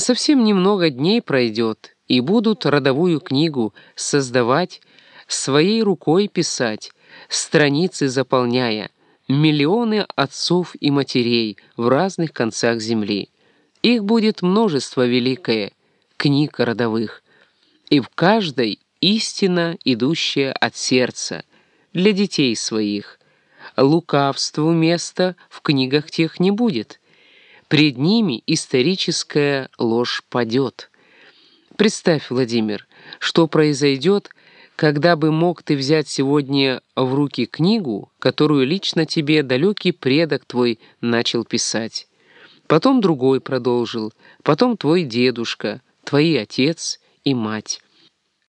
Совсем немного дней пройдет, и будут родовую книгу создавать, своей рукой писать, страницы заполняя, миллионы отцов и матерей в разных концах земли. Их будет множество великое, книг родовых, и в каждой истина, идущая от сердца, для детей своих. Лукавству места в книгах тех не будет. Пред ними историческая ложь падет. Представь, Владимир, что произойдет, когда бы мог ты взять сегодня в руки книгу, которую лично тебе далекий предок твой начал писать. Потом другой продолжил, потом твой дедушка, твои отец и мать.